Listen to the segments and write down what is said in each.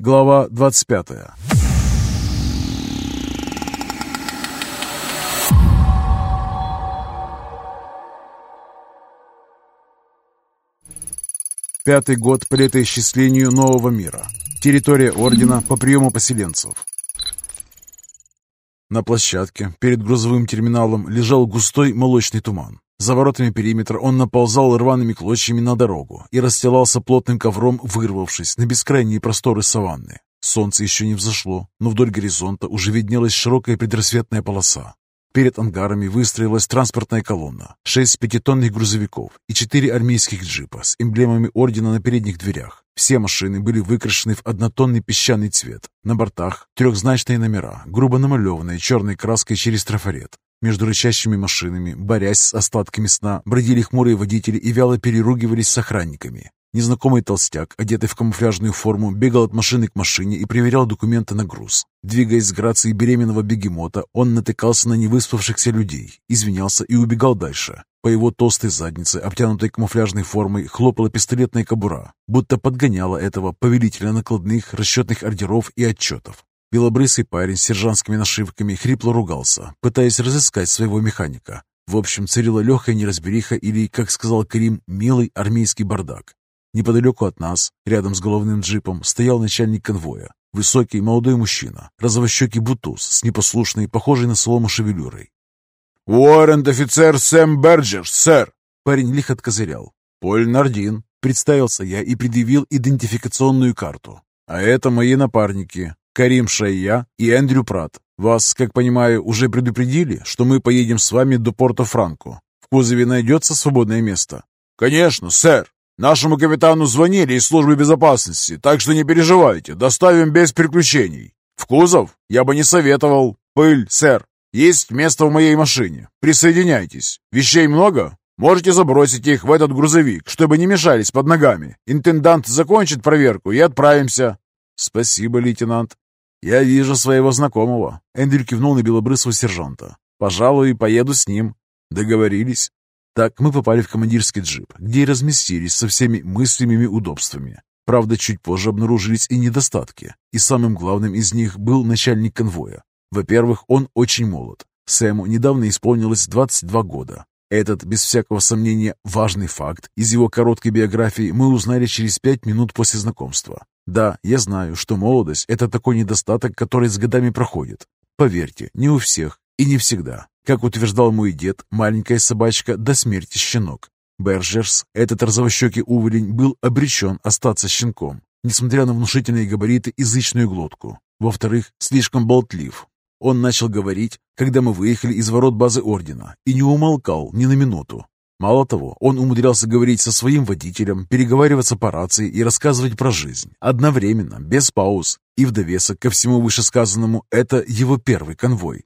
Глава 25 Пятый год по летоисчислению нового мира. Территория Ордена по приему поселенцев. На площадке перед грузовым терминалом лежал густой молочный туман. За воротами периметра он наползал рваными клочьями на дорогу и расстилался плотным ковром, вырвавшись на бескрайние просторы саванны. Солнце еще не взошло, но вдоль горизонта уже виднелась широкая предрассветная полоса. Перед ангарами выстроилась транспортная колонна, шесть пятитонных грузовиков и четыре армейских джипа с эмблемами ордена на передних дверях. Все машины были выкрашены в однотонный песчаный цвет. На бортах трехзначные номера, грубо намалеванные черной краской через трафарет. Между рычащими машинами, борясь с остатками сна, бродили хмурые водители и вяло переругивались с охранниками. Незнакомый толстяк, одетый в камуфляжную форму, бегал от машины к машине и проверял документы на груз. Двигаясь с грацией беременного бегемота, он натыкался на невыспавшихся людей, извинялся и убегал дальше. По его толстой заднице, обтянутой камуфляжной формой, хлопала пистолетная кобура, будто подгоняла этого повелителя накладных, расчетных ордеров и отчетов. Белобрысый парень с сержантскими нашивками хрипло ругался, пытаясь разыскать своего механика. В общем, царила легкая неразбериха или, как сказал Карим, милый армейский бардак. Неподалеку от нас, рядом с головным джипом, стоял начальник конвоя. Высокий молодой мужчина, розовощекий бутуз с непослушной, похожей на солому шевелюрой. «Уоррент-офицер Сэм Берджерс, сэр!» Парень лихо откозырял. «Поль Нардин», — представился я и предъявил идентификационную карту. «А это мои напарники, Карим Шайя и Эндрю Прат. Вас, как понимаю, уже предупредили, что мы поедем с вами до Порто-Франко. В кузове найдется свободное место?» «Конечно, сэр!» Нашему капитану звонили из службы безопасности, так что не переживайте, доставим без приключений. В кузов я бы не советовал. Пыль, сэр. Есть место в моей машине. Присоединяйтесь. Вещей много? Можете забросить их в этот грузовик, чтобы не мешались под ногами. Интендант закончит проверку и отправимся. Спасибо, лейтенант. Я вижу своего знакомого. Эндрю кивнул на белобрысого сержанта. Пожалуй, поеду с ним. Договорились. Так мы попали в командирский джип, где и разместились со всеми мыслимыми удобствами. Правда, чуть позже обнаружились и недостатки, и самым главным из них был начальник конвоя. Во-первых, он очень молод. Сэму недавно исполнилось 22 года. Этот, без всякого сомнения, важный факт из его короткой биографии мы узнали через пять минут после знакомства. Да, я знаю, что молодость – это такой недостаток, который с годами проходит. Поверьте, не у всех и не всегда. Как утверждал мой дед, маленькая собачка до смерти щенок. Берджерс, этот розовощекий уволень, был обречен остаться щенком, несмотря на внушительные габариты и зычную глотку. Во-вторых, слишком болтлив. Он начал говорить, когда мы выехали из ворот базы Ордена, и не умолкал ни на минуту. Мало того, он умудрялся говорить со своим водителем, переговариваться по рации и рассказывать про жизнь. Одновременно, без пауз. И в довесок ко всему вышесказанному, это его первый конвой.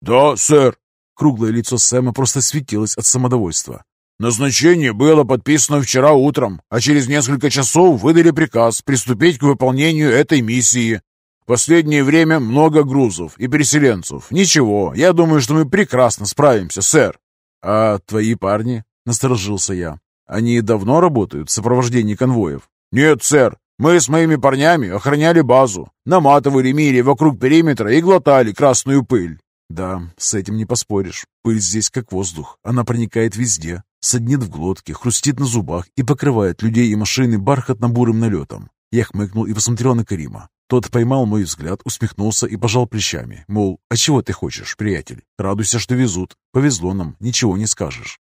«Да, сэр», Круглое лицо Сэма просто светилось от самодовольства. «Назначение было подписано вчера утром, а через несколько часов выдали приказ приступить к выполнению этой миссии. Последнее время много грузов и переселенцев. Ничего, я думаю, что мы прекрасно справимся, сэр». «А твои парни?» — насторожился я. «Они давно работают в сопровождении конвоев?» «Нет, сэр. Мы с моими парнями охраняли базу, наматывали мили вокруг периметра и глотали красную пыль. Да, с этим не поспоришь. Пыль здесь как воздух. Она проникает везде, саднит в глотке, хрустит на зубах и покрывает людей и машины бархатно-бурым налетом. Я хмыкнул и посмотрел на Карима. Тот поймал мой взгляд, усмехнулся и пожал плечами. Мол, а чего ты хочешь, приятель? Радуйся, что везут. Повезло нам, ничего не скажешь.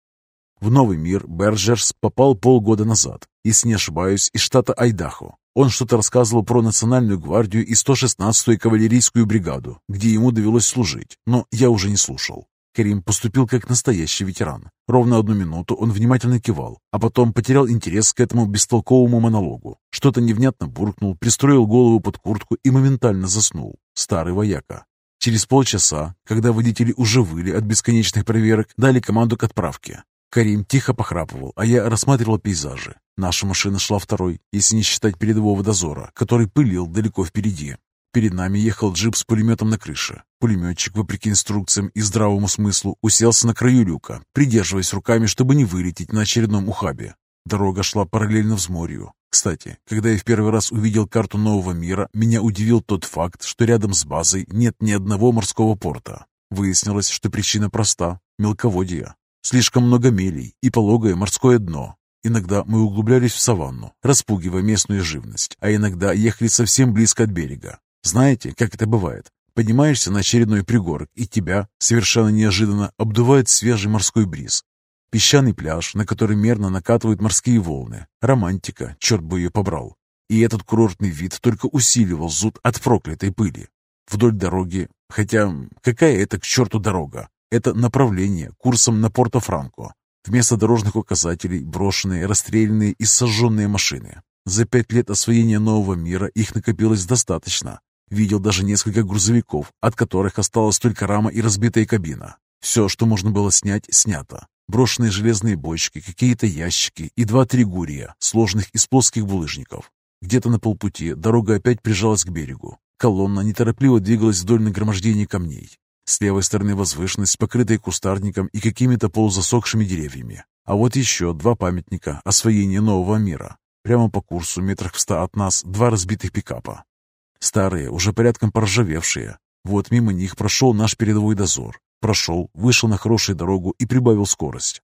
В новый мир Берджерс попал полгода назад, если не ошибаюсь, из штата Айдахо. Он что-то рассказывал про Национальную гвардию и 116-ю кавалерийскую бригаду, где ему довелось служить, но я уже не слушал. Карим поступил как настоящий ветеран. Ровно одну минуту он внимательно кивал, а потом потерял интерес к этому бестолковому монологу. Что-то невнятно буркнул, пристроил голову под куртку и моментально заснул. Старый вояка. Через полчаса, когда водители уже выли от бесконечных проверок, дали команду к отправке. Карим тихо похрапывал, а я рассматривал пейзажи. Наша машина шла второй, если не считать передового дозора, который пылил далеко впереди. Перед нами ехал джип с пулеметом на крыше. Пулеметчик, вопреки инструкциям и здравому смыслу, уселся на краю люка, придерживаясь руками, чтобы не вылететь на очередном ухабе. Дорога шла параллельно взморью. Кстати, когда я в первый раз увидел карту нового мира, меня удивил тот факт, что рядом с базой нет ни одного морского порта. Выяснилось, что причина проста – мелководье. Слишком много мелей и пологое морское дно. Иногда мы углублялись в саванну, распугивая местную живность, а иногда ехали совсем близко от берега. Знаете, как это бывает? Поднимаешься на очередной пригорок, и тебя, совершенно неожиданно, обдувает свежий морской бриз. Песчаный пляж, на который мерно накатывают морские волны. Романтика, черт бы ее побрал. И этот курортный вид только усиливал зуд от проклятой пыли. Вдоль дороги, хотя какая это к черту дорога? Это направление курсом на Порто-Франко. Вместо дорожных указателей брошенные, расстрелянные и сожженные машины. За пять лет освоения нового мира их накопилось достаточно. Видел даже несколько грузовиков, от которых осталась только рама и разбитая кабина. Все, что можно было снять, снято. Брошенные железные бочки, какие-то ящики и два-три гурия, сложных из плоских булыжников. Где-то на полпути дорога опять прижалась к берегу. Колонна неторопливо двигалась вдоль нагромождения камней. С левой стороны возвышенность, покрытая кустарником и какими-то полузасохшими деревьями. А вот еще два памятника освоения нового мира. Прямо по курсу, метрах в ста от нас, два разбитых пикапа. Старые, уже порядком поржавевшие. Вот мимо них прошел наш передовой дозор. Прошел, вышел на хорошую дорогу и прибавил скорость.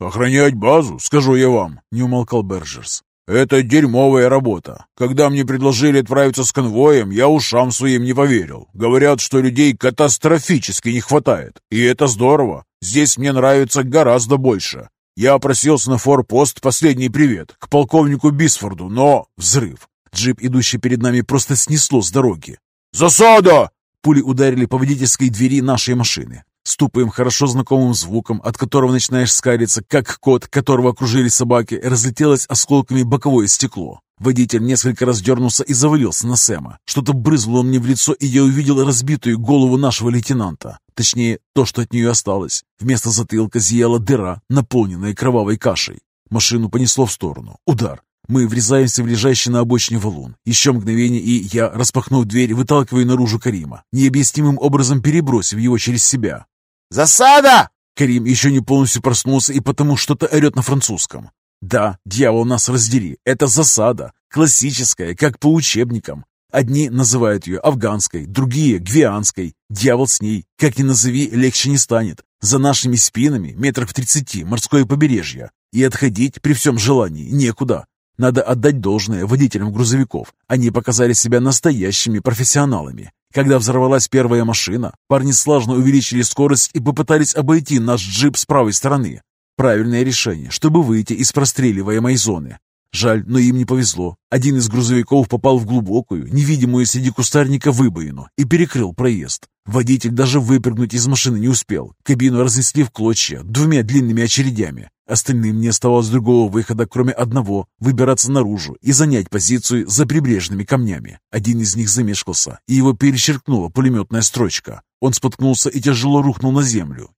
«Охранять базу, скажу я вам», — не умолкал Берджерс. «Это дерьмовая работа. Когда мне предложили отправиться с конвоем, я ушам своим не поверил. Говорят, что людей катастрофически не хватает. И это здорово. Здесь мне нравится гораздо больше. Я просился на форпост «Последний привет» к полковнику Бисфорду, но... Взрыв. Джип, идущий перед нами, просто снесло с дороги. «Засада!» Пули ударили по водительской двери нашей машины. С тупым, хорошо знакомым звуком, от которого начинаешь скалиться, как кот, которого окружили собаки, разлетелось осколками боковое стекло. Водитель несколько раз дернулся и завалился на Сэма. Что-то брызнуло мне в лицо, и я увидел разбитую голову нашего лейтенанта. Точнее, то, что от нее осталось. Вместо затылка зияла дыра, наполненная кровавой кашей. Машину понесло в сторону. Удар. Мы врезаемся в лежащий на обочине валун. Еще мгновение, и я, распахнув дверь, выталкиваю наружу Карима, необъяснимым образом перебросив его через себя. «Засада!» Карим еще не полностью проснулся и потому что-то орет на французском. Да, дьявол нас раздери, это засада, классическая, как по учебникам. Одни называют ее афганской, другие – гвианской. Дьявол с ней, как ни назови, легче не станет. За нашими спинами метров в тридцати морское побережье. И отходить при всем желании некуда. Надо отдать должное водителям грузовиков. Они показали себя настоящими профессионалами. Когда взорвалась первая машина, парни слажно увеличили скорость и попытались обойти наш джип с правой стороны. Правильное решение, чтобы выйти из простреливаемой зоны. Жаль, но им не повезло. Один из грузовиков попал в глубокую, невидимую среди кустарника выбоину и перекрыл проезд. Водитель даже выпрыгнуть из машины не успел. Кабину разнесли в клочья двумя длинными очередями. Остальным не оставалось другого выхода, кроме одного – выбираться наружу и занять позицию за прибрежными камнями. Один из них замешкался, и его перечеркнула пулеметная строчка. Он споткнулся и тяжело рухнул на землю.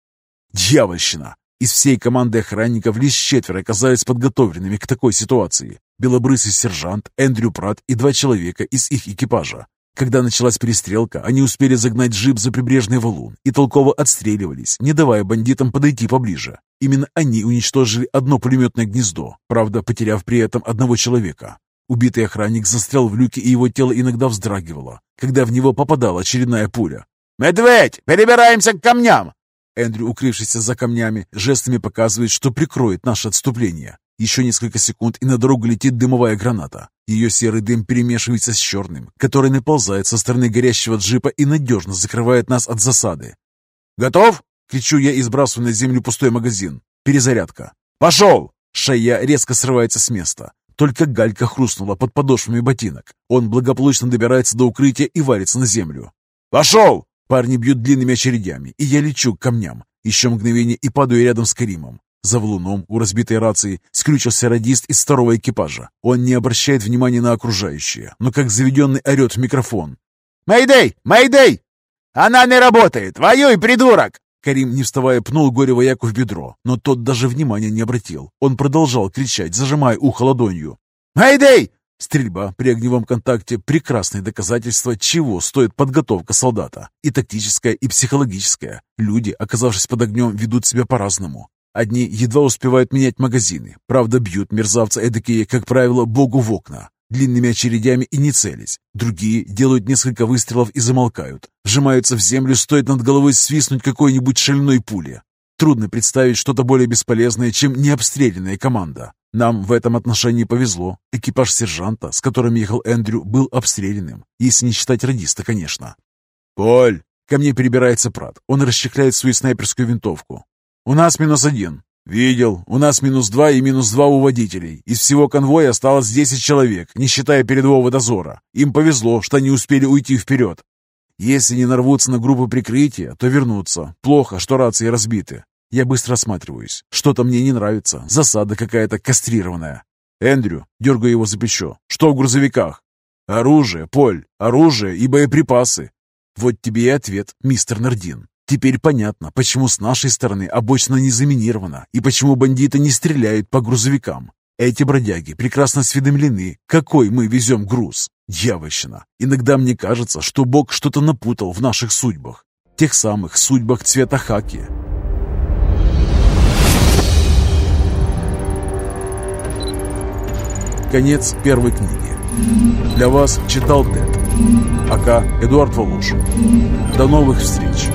Дьявольщина! Из всей команды охранников лишь четверо оказались подготовленными к такой ситуации. Белобрысый сержант, Эндрю Пратт и два человека из их экипажа. Когда началась перестрелка, они успели загнать джип за прибрежный валун и толково отстреливались, не давая бандитам подойти поближе. Именно они уничтожили одно пулеметное гнездо, правда, потеряв при этом одного человека. Убитый охранник застрял в люке, и его тело иногда вздрагивало, когда в него попадала очередная пуля. «Медведь, перебираемся к камням!» Эндрю, укрывшийся за камнями, жестами показывает, что прикроет наше отступление. Еще несколько секунд, и на дорогу летит дымовая граната. Ее серый дым перемешивается с черным, который наползает со стороны горящего джипа и надежно закрывает нас от засады. «Готов?» — кричу я и сбрасываю на землю пустой магазин. Перезарядка. «Пошел!» Шая резко срывается с места. Только галька хрустнула под подошвами ботинок. Он благополучно добирается до укрытия и валится на землю. «Пошел!» Парни бьют длинными очередями, и я лечу к камням. Еще мгновение и падаю рядом с Каримом. За валуном у разбитой рации скрючился радист из второго экипажа. Он не обращает внимания на окружающее, но как заведенный орет в микрофон. «Мэйдэй! Мэйдэй! Она не работает! Воюй, придурок!» Карим, не вставая, пнул горе-вояку в бедро, но тот даже внимания не обратил. Он продолжал кричать, зажимая ухо ладонью. «Мэйдэй! Стрельба при огневом контакте – прекрасное доказательство, чего стоит подготовка солдата. И тактическая, и психологическая. Люди, оказавшись под огнем, ведут себя по-разному. Одни едва успевают менять магазины, правда бьют мерзавцы эдакие, как правило, богу в окна, длинными очередями и не целясь. Другие делают несколько выстрелов и замолкают, вжимаются в землю, стоит над головой свистнуть какой-нибудь шальной пуле. Трудно представить что-то более бесполезное, чем необстрелянная команда. Нам в этом отношении повезло. Экипаж сержанта, с которым ехал Эндрю, был обстрелянным, если не считать радиста, конечно. «Поль!» Ко мне перебирается Прат. Он расчехляет свою снайперскую винтовку. «У нас минус один». «Видел. У нас минус два и минус два у водителей. Из всего конвоя осталось десять человек, не считая передового дозора. Им повезло, что они успели уйти вперед. Если не нарвутся на группу прикрытия, то вернутся. Плохо, что рации разбиты. Я быстро осматриваюсь. Что-то мне не нравится. Засада какая-то кастрированная. Эндрю, дергаю его за плечо. Что в грузовиках? Оружие, Поль, оружие и боеприпасы. Вот тебе и ответ, мистер Нардин. Теперь понятно, почему с нашей стороны обочина не заминирована и почему бандиты не стреляют по грузовикам. Эти бродяги прекрасно осведомлены, какой мы везем груз. Дьявольщина. Иногда мне кажется, что Бог что-то напутал в наших судьбах. Тех самых судьбах цвета хаки. Конец первой книги. Для вас читал Тед. Пока Эдуард Волошин. До новых встреч.